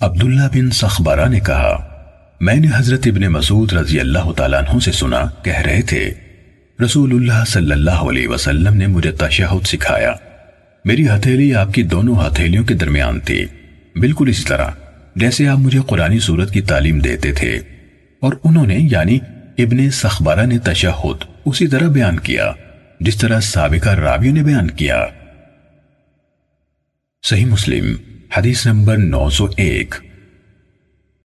عبداللہ بن سخبرہ نے کہا، میں نے حضرت ابن مسعود رضی اللہ تعالیٰ عنہ سے سنا، کہہ رہے تھے، رسول اللہ صلی اللہ علیہ وسلم نے مجھے تشہد سکھایا۔ میری ہتھیلی آپ کی دونوں ہتھیلیوں کے درمیان تھی۔ بالکل اسی طرح، جیسے آپ مجھے قرآنی صورت کی تعلیم دیتے تھے۔ اور انہوں نے یعنی ابن سخبرہ نے تشہد اسی طرح بیان کیا، جس طرح سابقہ راویوں نے بیان کیا۔ صحیح مسلم۔ حدیث نمبر نو سو ایک۔